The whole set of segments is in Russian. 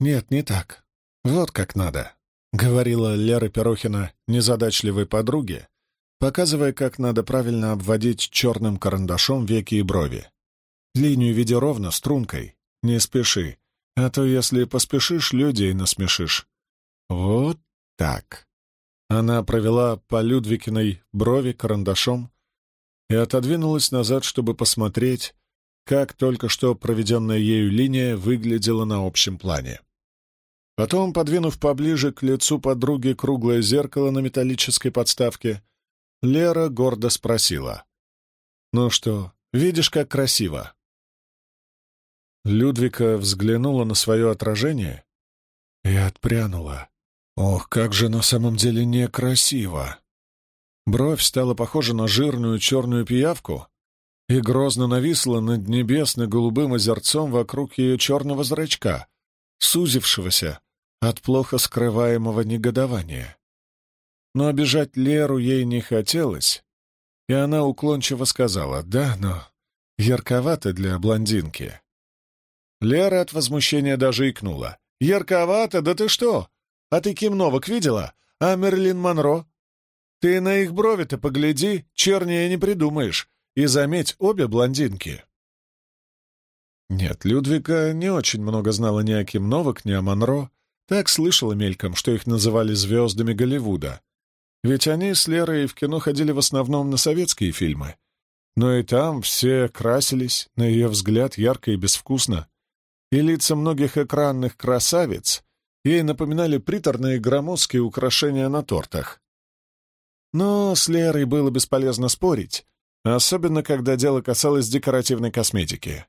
«Нет, не так. Вот как надо», — говорила Лера Перохина незадачливой подруге, показывая, как надо правильно обводить черным карандашом веки и брови. Линию веди ровно, стрункой. Не спеши, а то, если поспешишь, людей насмешишь. Вот так. Она провела по Людвикиной брови карандашом и отодвинулась назад, чтобы посмотреть, как только что проведенная ею линия выглядела на общем плане. Потом, подвинув поближе к лицу подруги круглое зеркало на металлической подставке, Лера гордо спросила. «Ну что, видишь, как красиво?» Людвика взглянула на свое отражение и отпрянула. Ох, как же на самом деле некрасиво! Бровь стала похожа на жирную черную пиявку и грозно нависла над небесно-голубым озерцом вокруг ее черного зрачка, сузившегося от плохо скрываемого негодования. Но обижать Леру ей не хотелось, и она уклончиво сказала «Да, но ярковато для блондинки». Лера от возмущения даже икнула. «Ярковато? Да ты что? А ты Ким Новак видела? А Мерлин Монро? Ты на их брови-то погляди, чернее не придумаешь. И заметь, обе блондинки. Нет, Людвига не очень много знала ни о Ким Новак, ни о Монро. Так слышала мельком, что их называли звездами Голливуда. Ведь они с Лерой в кино ходили в основном на советские фильмы. Но и там все красились, на ее взгляд, ярко и безвкусно. И лица многих экранных красавиц Ей напоминали приторные громоздкие украшения на тортах. Но с Лерой было бесполезно спорить, особенно когда дело касалось декоративной косметики.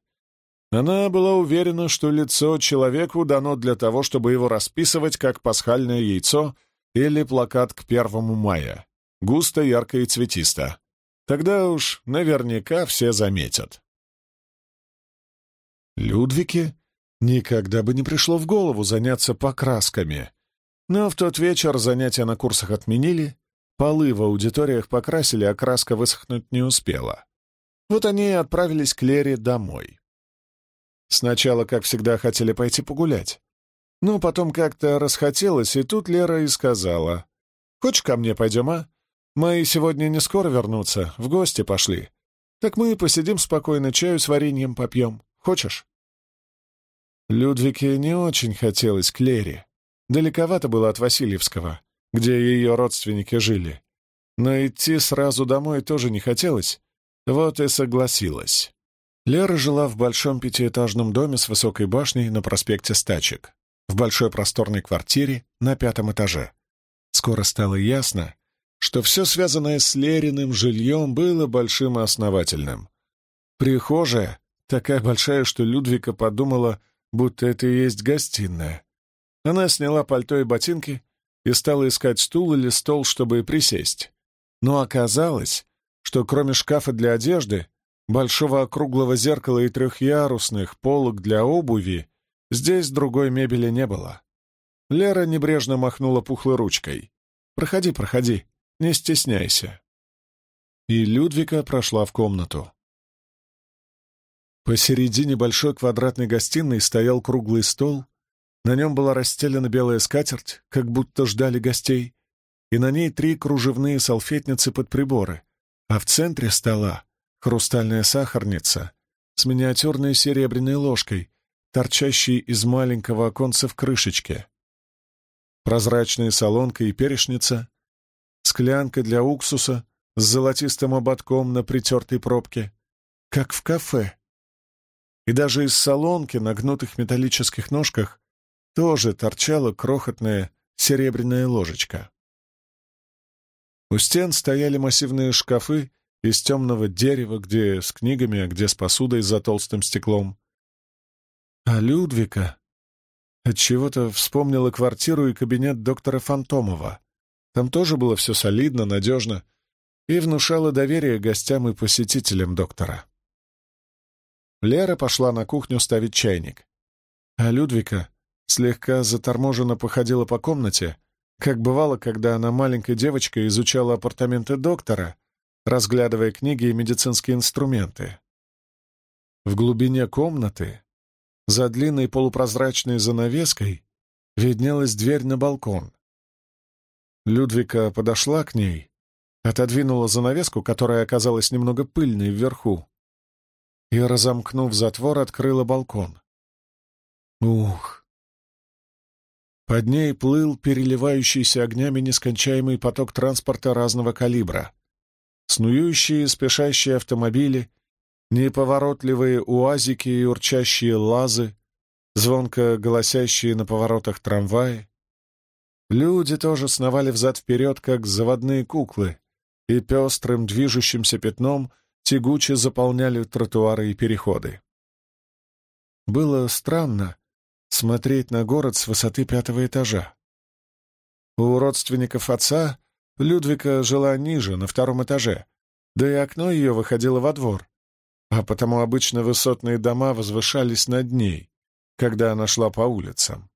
Она была уверена, что лицо человеку дано для того, чтобы его расписывать как пасхальное яйцо или плакат к первому мая. Густо, ярко и цветисто. Тогда уж наверняка все заметят. Людвике Никогда бы не пришло в голову заняться покрасками. Но в тот вечер занятия на курсах отменили, полы в аудиториях покрасили, а краска высохнуть не успела. Вот они и отправились к Лере домой. Сначала, как всегда, хотели пойти погулять. Но потом как-то расхотелось, и тут Лера и сказала. «Хочешь, ко мне пойдем, а? Мы сегодня не скоро вернутся, в гости пошли. Так мы посидим спокойно, чаю с вареньем попьем. Хочешь?» Людвике не очень хотелось к Лере. Далековато было от Васильевского, где ее родственники жили. Но идти сразу домой тоже не хотелось, вот и согласилась. Лера жила в большом пятиэтажном доме с высокой башней на проспекте Стачек, в большой просторной квартире на пятом этаже. Скоро стало ясно, что все связанное с Лериным жильем было большим и основательным. Прихожая, такая большая, что Людвика подумала, будто это и есть гостиная. Она сняла пальто и ботинки и стала искать стул или стол, чтобы присесть. Но оказалось, что кроме шкафа для одежды, большого округлого зеркала и трехъярусных полок для обуви, здесь другой мебели не было. Лера небрежно махнула пухлой ручкой. «Проходи, проходи, не стесняйся». И Людвика прошла в комнату. Посередине большой квадратной гостиной стоял круглый стол, на нем была расстелена белая скатерть, как будто ждали гостей, и на ней три кружевные салфетницы под приборы, а в центре стола хрустальная сахарница с миниатюрной серебряной ложкой, торчащей из маленького оконца в крышечке, прозрачная солонка и перешница, склянка для уксуса с золотистым ободком на притертой пробке, как в кафе, и даже из солонки на гнутых металлических ножках тоже торчала крохотная серебряная ложечка. У стен стояли массивные шкафы из темного дерева, где с книгами, а где с посудой за толстым стеклом. А Людвика отчего-то вспомнила квартиру и кабинет доктора Фантомова. Там тоже было все солидно, надежно и внушало доверие гостям и посетителям доктора. Лера пошла на кухню ставить чайник. А Людвика слегка заторможенно походила по комнате, как бывало, когда она маленькой девочкой изучала апартаменты доктора, разглядывая книги и медицинские инструменты. В глубине комнаты За длинной полупрозрачной занавеской виднелась дверь на балкон. Людвика подошла к ней, отодвинула занавеску, которая оказалась немного пыльной вверху, и, разомкнув затвор, открыла балкон. Ух! Под ней плыл переливающийся огнями нескончаемый поток транспорта разного калибра. Снующие, спешащие автомобили, неповоротливые уазики и урчащие лазы, звонко голосящие на поворотах трамваи. Люди тоже сновали взад-вперед, как заводные куклы, и пестрым движущимся пятном тягуче заполняли тротуары и переходы. Было странно смотреть на город с высоты пятого этажа. У родственников отца Людвика жила ниже, на втором этаже, да и окно ее выходило во двор, а потому обычно высотные дома возвышались над ней, когда она шла по улицам.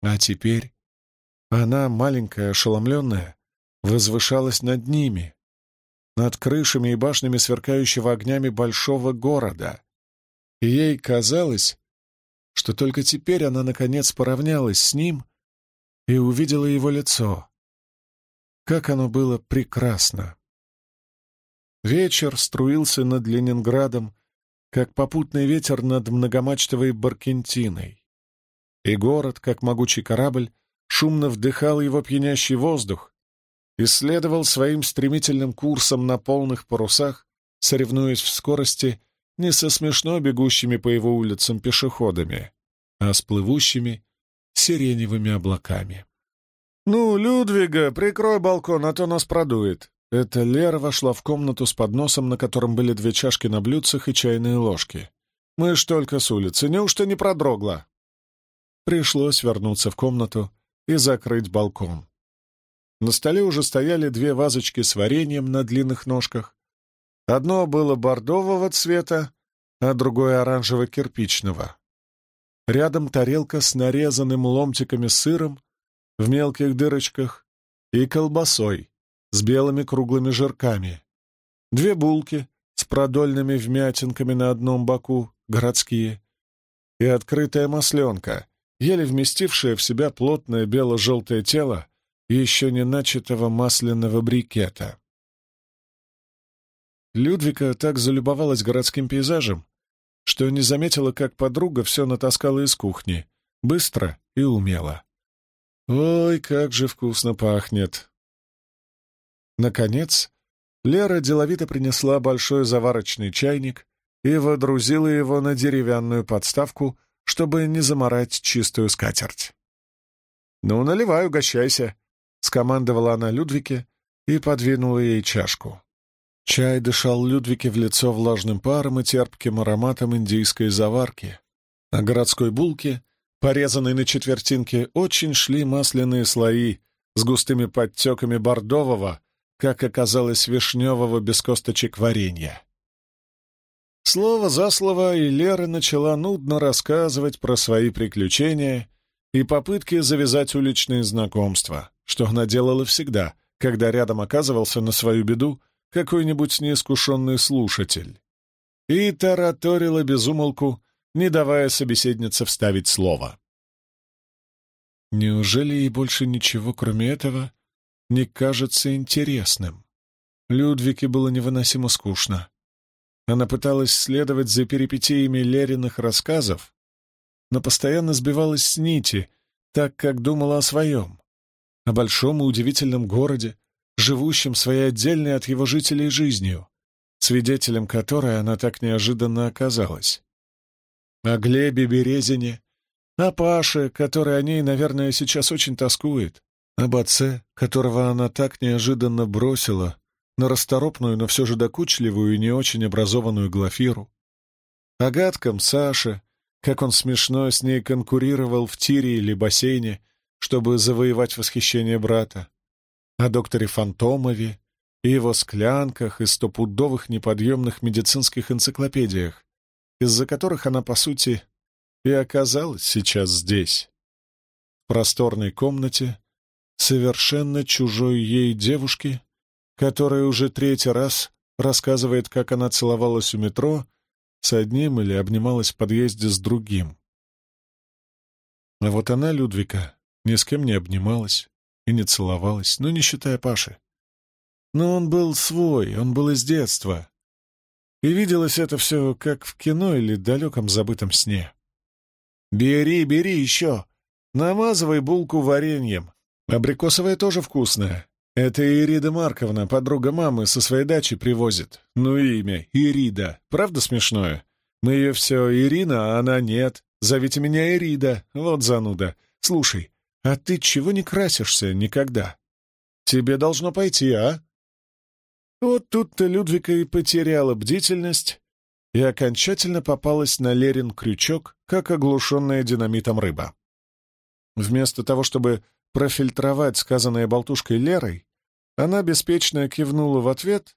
А теперь она, маленькая, ошеломленная, возвышалась над ними, над крышами и башнями сверкающего огнями большого города. И ей казалось, что только теперь она, наконец, поравнялась с ним и увидела его лицо. Как оно было прекрасно! Вечер струился над Ленинградом, как попутный ветер над многомачтовой Баркентиной. И город, как могучий корабль, шумно вдыхал его пьянящий воздух, исследовал своим стремительным курсом на полных парусах, соревнуясь в скорости не со смешно бегущими по его улицам пешеходами, а с плывущими сиреневыми облаками. «Ну, Людвига, прикрой балкон, а то нас продует!» Это Лера вошла в комнату с подносом, на котором были две чашки на блюдцах и чайные ложки. «Мы ж только с улицы, неужто не продрогла?» Пришлось вернуться в комнату и закрыть балкон. На столе уже стояли две вазочки с вареньем на длинных ножках. Одно было бордового цвета, а другое оранжево-кирпичного. Рядом тарелка с нарезанным ломтиками сыром в мелких дырочках и колбасой, с белыми круглыми жирками. Две булки с продольными вмятинками на одном боку, городские, и открытая масленка, еле вместившая в себя плотное бело-желтое тело еще не начатого масляного брикета. Людвика так залюбовалась городским пейзажем, что не заметила, как подруга все натаскала из кухни, быстро и умело. «Ой, как же вкусно пахнет!» Наконец, Лера деловито принесла большой заварочный чайник и водрузила его на деревянную подставку, чтобы не заморать чистую скатерть. «Ну, наливай, угощайся», — скомандовала она Людвике и подвинула ей чашку. Чай дышал Людвике в лицо влажным паром и терпким ароматом индийской заварки. На городской булке, порезанной на четвертинки, очень шли масляные слои с густыми подтеками бордового, как оказалось, вишневого без косточек варенья. Слово за слово, и Лера начала нудно рассказывать про свои приключения и попытки завязать уличные знакомства, что она делала всегда, когда рядом оказывался на свою беду какой-нибудь неискушенный слушатель. И тараторила безумолку, не давая собеседнице вставить слово. Неужели ей больше ничего, кроме этого, не кажется интересным. Людвике было невыносимо скучно. Она пыталась следовать за перипетиями Лериных рассказов, но постоянно сбивалась с нити, так как думала о своем, о большом и удивительном городе, живущем своей отдельной от его жителей жизнью, свидетелем которой она так неожиданно оказалась. О Глебе Березине, о Паше, который о ней, наверное, сейчас очень тоскует, об отце, которого она так неожиданно бросила на расторопную, но все же докучливую и не очень образованную Глафиру. О гадком Саше, как он смешно с ней конкурировал в тире или бассейне, чтобы завоевать восхищение брата. О докторе Фантомове и его склянках и стопудовых неподъемных медицинских энциклопедиях, из-за которых она, по сути, и оказалась сейчас здесь. В просторной комнате, совершенно чужой ей девушке, которая уже третий раз рассказывает, как она целовалась у метро с одним или обнималась в подъезде с другим. А вот она, Людвика, ни с кем не обнималась и не целовалась, ну, не считая Паши. Но он был свой, он был из детства. И виделось это все как в кино или далеком забытом сне. «Бери, бери еще! Намазывай булку вареньем. Абрикосовая тоже вкусная. Это Ирида Марковна, подруга мамы, со своей дачи привозит. Ну имя — Ирида. Правда смешное? Мы ее все Ирина, а она нет. Зовите меня Ирида. Вот зануда. Слушай, а ты чего не красишься никогда? Тебе должно пойти, а? Вот тут-то Людвика и потеряла бдительность и окончательно попалась на Лерин крючок, как оглушенная динамитом рыба. Вместо того, чтобы профильтровать сказанное болтушкой Лерой, она беспечно кивнула в ответ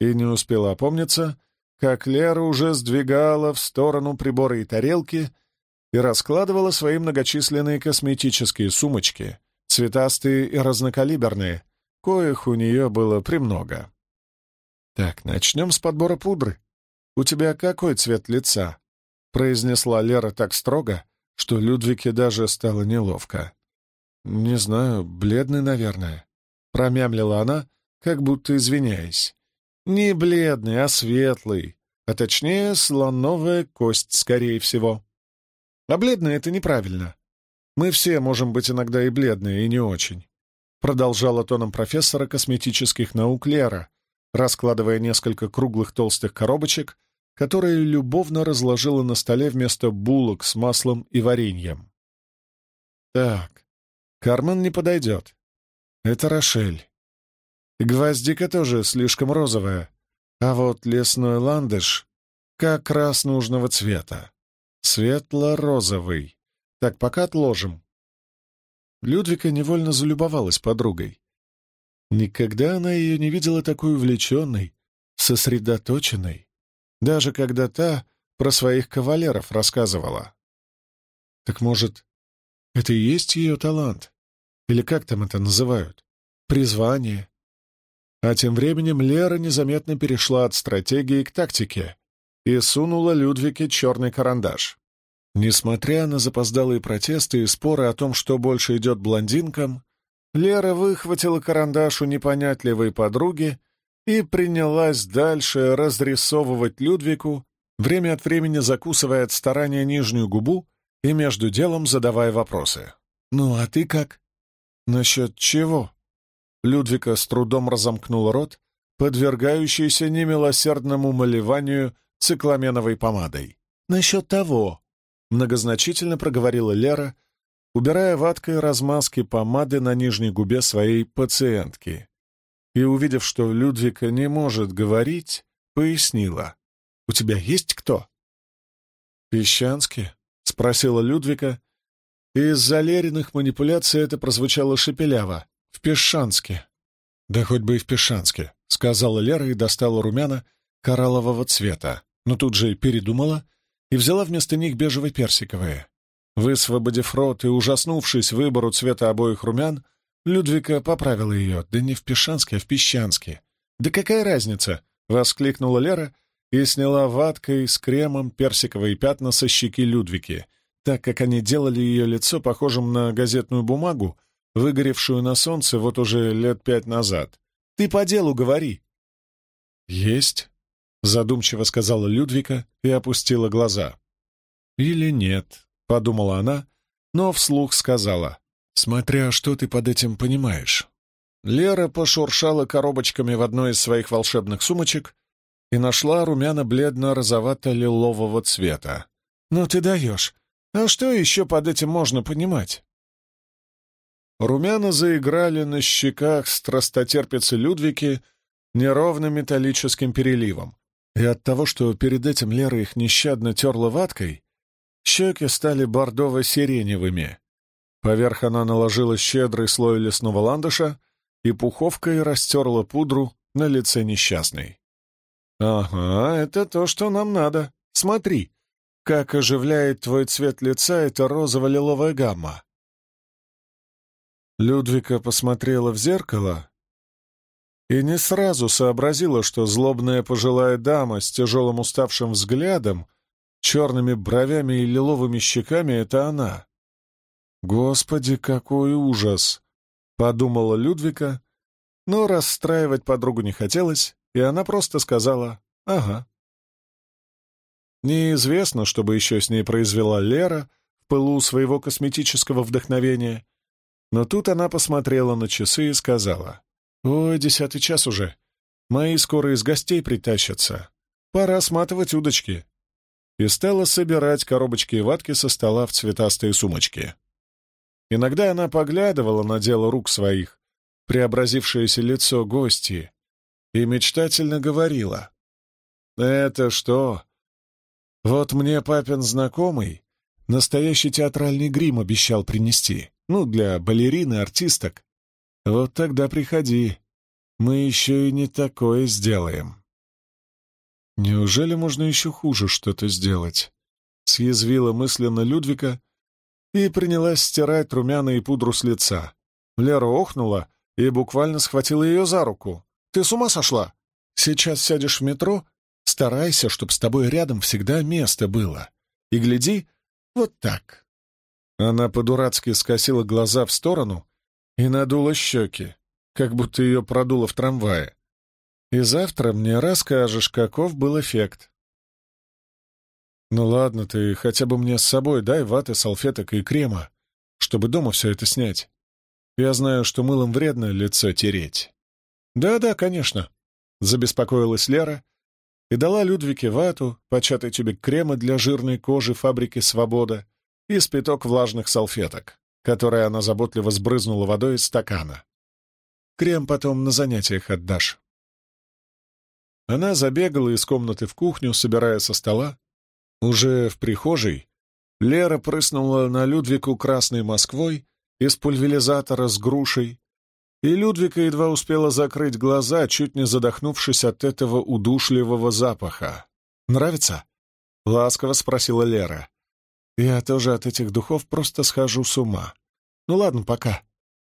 и не успела опомниться, как Лера уже сдвигала в сторону приборы и тарелки и раскладывала свои многочисленные косметические сумочки, цветастые и разнокалиберные, коих у нее было премного. «Так, начнем с подбора пудры. У тебя какой цвет лица?» — произнесла Лера так строго, что Людвике даже стало неловко. «Не знаю, бледный, наверное», — промямлила она, как будто извиняясь. «Не бледный, а светлый, а точнее слоновая кость, скорее всего. А бледный — это неправильно. Мы все можем быть иногда и бледные, и не очень», — продолжала тоном профессора косметических наук Лера, раскладывая несколько круглых толстых коробочек, которые любовно разложила на столе вместо булок с маслом и вареньем. «Так, Кармен не подойдет. Это Рошель. гвоздика тоже слишком розовая, а вот лесной ландыш как раз нужного цвета. Светло-розовый. Так, пока отложим. Людвика невольно залюбовалась подругой. Никогда она ее не видела такой увлеченной, сосредоточенной, даже когда та про своих кавалеров рассказывала. Так может, это и есть ее талант? Или как там это называют? Призвание. А тем временем Лера незаметно перешла от стратегии к тактике и сунула Людвике черный карандаш. Несмотря на запоздалые протесты и споры о том, что больше идет блондинкам, Лера выхватила карандаш у непонятливой подруги и принялась дальше разрисовывать Людвику, время от времени закусывая от старания нижнюю губу и между делом задавая вопросы. «Ну, а ты как?» «Насчет чего?» Людвика с трудом разомкнула рот, подвергающийся немилосердному малеванию цикламеновой помадой. «Насчет того», — многозначительно проговорила Лера, убирая ваткой размазки помады на нижней губе своей пациентки. И, увидев, что Людвика не может говорить, пояснила. «У тебя есть кто?» «Песчанский?» — спросила Людвика, из-за Лериных манипуляций это прозвучало шепеляво. «В Пешанске». «Да хоть бы и в Пешанске», — сказала Лера и достала румяна кораллового цвета, но тут же передумала и взяла вместо них бежево-персиковые. Высвободив рот и ужаснувшись выбору цвета обоих румян, Людвика поправила ее. «Да не в Пешанске, а в Песчанске». «Да какая разница?» — воскликнула Лера и сняла ваткой с кремом персиковые пятна со щеки Людвики, так как они делали ее лицо похожим на газетную бумагу, выгоревшую на солнце вот уже лет пять назад. «Ты по делу говори!» «Есть», — задумчиво сказала Людвика и опустила глаза. «Или нет», — подумала она, но вслух сказала, «смотря что ты под этим понимаешь». Лера пошуршала коробочками в одной из своих волшебных сумочек и нашла румяна бледно-розовато-лилового цвета. «Ну ты даешь! А что еще под этим можно понимать? Румяна заиграли на щеках страстотерпицы Людвики неровным металлическим переливом, и от того, что перед этим Лера их нещадно терла ваткой, щеки стали бордово-сиреневыми. Поверх она наложила щедрый слой лесного ландыша и пуховкой растерла пудру на лице несчастной. «Ага, это то, что нам надо. Смотри!» как оживляет твой цвет лица эта розово-лиловая гамма. Людвика посмотрела в зеркало и не сразу сообразила, что злобная пожилая дама с тяжелым уставшим взглядом, черными бровями и лиловыми щеками — это она. «Господи, какой ужас!» — подумала Людвика, но расстраивать подругу не хотелось, и она просто сказала «Ага». Неизвестно, что бы еще с ней произвела Лера в пылу своего косметического вдохновения, но тут она посмотрела на часы и сказала «Ой, десятый час уже. Мои скоро из гостей притащатся. Пора сматывать удочки». И стала собирать коробочки и ватки со стола в цветастые сумочки. Иногда она поглядывала на дело рук своих, преобразившееся лицо гости, и мечтательно говорила. «Это что? Вот мне папин знакомый настоящий театральный грим обещал принести, ну, для балерины, артисток. Вот тогда приходи, мы еще и не такое сделаем». «Неужели можно еще хуже что-то сделать?» — съязвила мысленно Людвика и принялась стирать румяна и пудру с лица. Лера охнула и буквально схватила ее за руку. «Ты с ума сошла? Сейчас сядешь в метро, старайся, чтобы с тобой рядом всегда место было. И гляди, вот так». Она по-дурацки скосила глаза в сторону и надула щеки, как будто ее продуло в трамвае. «И завтра мне расскажешь, каков был эффект». «Ну ладно, ты хотя бы мне с собой дай ваты, салфеток и крема, чтобы дома все это снять. Я знаю, что мылом вредно лицо тереть». «Да-да, конечно», — забеспокоилась Лера и дала Людвике вату, початый тюбик крема для жирной кожи фабрики «Свобода» и спиток влажных салфеток, которые она заботливо сбрызнула водой из стакана. «Крем потом на занятиях отдашь». Она забегала из комнаты в кухню, собирая со стола, уже в прихожей Лера прыснула на Людвику красной Москвой из пульверизатора с грушей, и Людвика едва успела закрыть глаза, чуть не задохнувшись от этого удушливого запаха. «Нравится?» — ласково спросила Лера. «Я тоже от этих духов просто схожу с ума. Ну ладно, пока.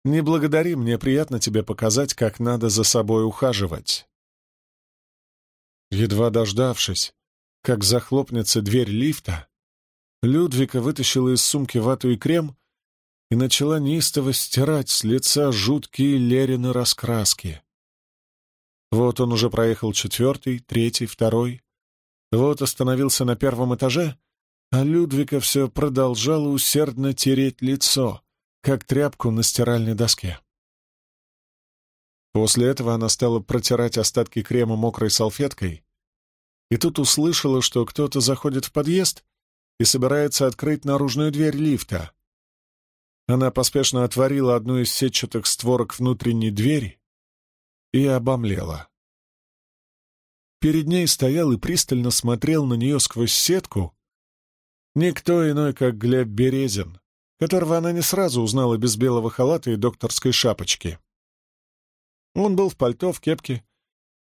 Не благодари, мне приятно тебе показать, как надо за собой ухаживать». Едва дождавшись, как захлопнется дверь лифта, Людвика вытащила из сумки вату и крем и начала неистово стирать с лица жуткие Лерины раскраски. Вот он уже проехал четвертый, третий, второй. Вот остановился на первом этаже, а Людвика все продолжала усердно тереть лицо, как тряпку на стиральной доске. После этого она стала протирать остатки крема мокрой салфеткой и тут услышала, что кто-то заходит в подъезд и собирается открыть наружную дверь лифта. Она поспешно отворила одну из сетчатых створок внутренней двери и обомлела. Перед ней стоял и пристально смотрел на нее сквозь сетку никто иной, как Глеб Березин, которого она не сразу узнала без белого халата и докторской шапочки. Он был в пальто, в кепке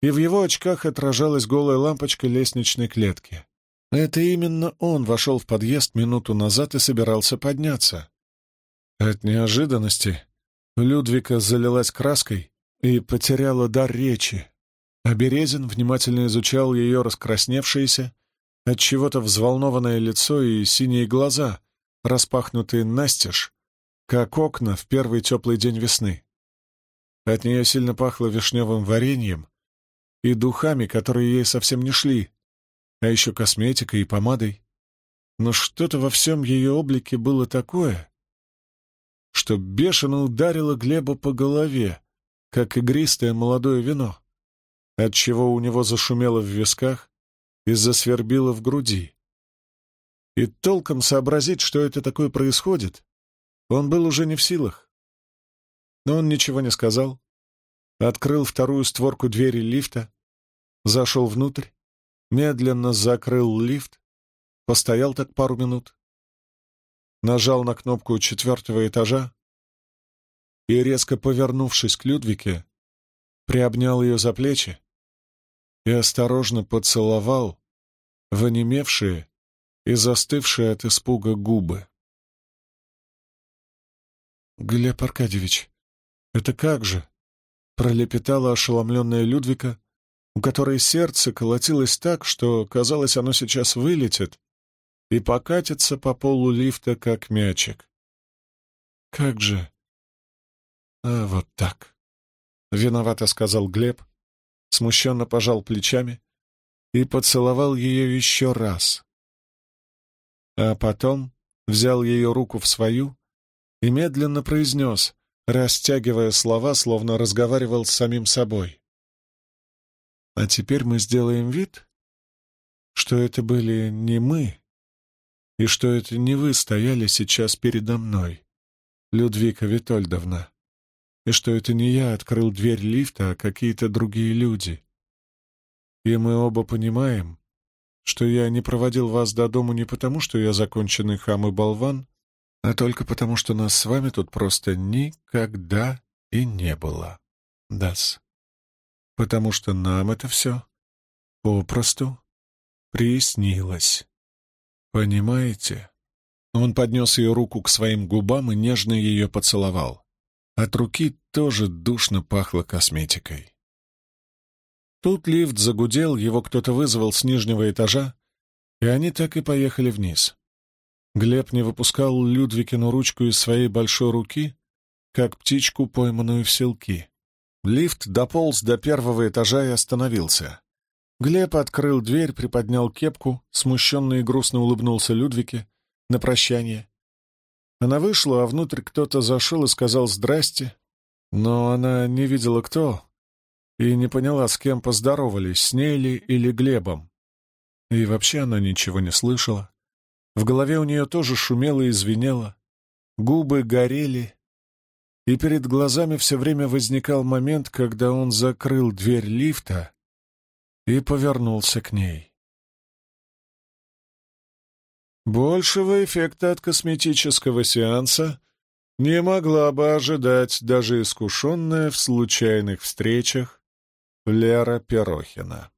и в его очках отражалась голая лампочка лестничной клетки. Это именно он вошел в подъезд минуту назад и собирался подняться. От неожиданности Людвика залилась краской и потеряла дар речи, а Березин внимательно изучал ее раскрасневшееся, от чего-то взволнованное лицо и синие глаза, распахнутые настежь, как окна в первый теплый день весны. От нее сильно пахло вишневым вареньем, и духами, которые ей совсем не шли, а еще косметикой и помадой. Но что-то во всем ее облике было такое, что бешено ударило Глеба по голове, как игристое молодое вино, отчего у него зашумело в висках и засвербило в груди. И толком сообразить, что это такое происходит, он был уже не в силах. Но он ничего не сказал, открыл вторую створку двери лифта, Зашел внутрь, медленно закрыл лифт, постоял так пару минут, нажал на кнопку четвертого этажа и, резко повернувшись к Людвике, приобнял ее за плечи и осторожно поцеловал в онемевшие и застывшие от испуга губы. «Глеб Аркадьевич, это как же?» пролепетала ошеломленная Людвика, у которой сердце колотилось так, что, казалось, оно сейчас вылетит и покатится по полу лифта, как мячик. «Как же?» «А вот так», — виновато сказал Глеб, смущенно пожал плечами и поцеловал ее еще раз. А потом взял ее руку в свою и медленно произнес, растягивая слова, словно разговаривал с самим собой. «А теперь мы сделаем вид, что это были не мы, и что это не вы стояли сейчас передо мной, Людвика Витольдовна, и что это не я открыл дверь лифта, а какие-то другие люди. И мы оба понимаем, что я не проводил вас до дому не потому, что я законченный хам и болван, а только потому, что нас с вами тут просто никогда и не было. Дас. Потому что нам это все попросту приснилось. Понимаете? Он поднес ее руку к своим губам и нежно ее поцеловал. От руки тоже душно пахло косметикой. Тут лифт загудел, его кто-то вызвал с нижнего этажа, и они так и поехали вниз. Глеб не выпускал Людвикину ручку из своей большой руки, как птичку, пойманную в селки. Лифт дополз до первого этажа и остановился. Глеб открыл дверь, приподнял кепку, смущенно и грустно улыбнулся Людвике на прощание. Она вышла, а внутрь кто-то зашел и сказал «здрасте», но она не видела кто и не поняла, с кем поздоровались, с ней ли или Глебом. И вообще она ничего не слышала. В голове у нее тоже шумело и звенело, губы горели, и перед глазами все время возникал момент, когда он закрыл дверь лифта и повернулся к ней. Большего эффекта от косметического сеанса не могла бы ожидать даже искушенная в случайных встречах Лера Перохина.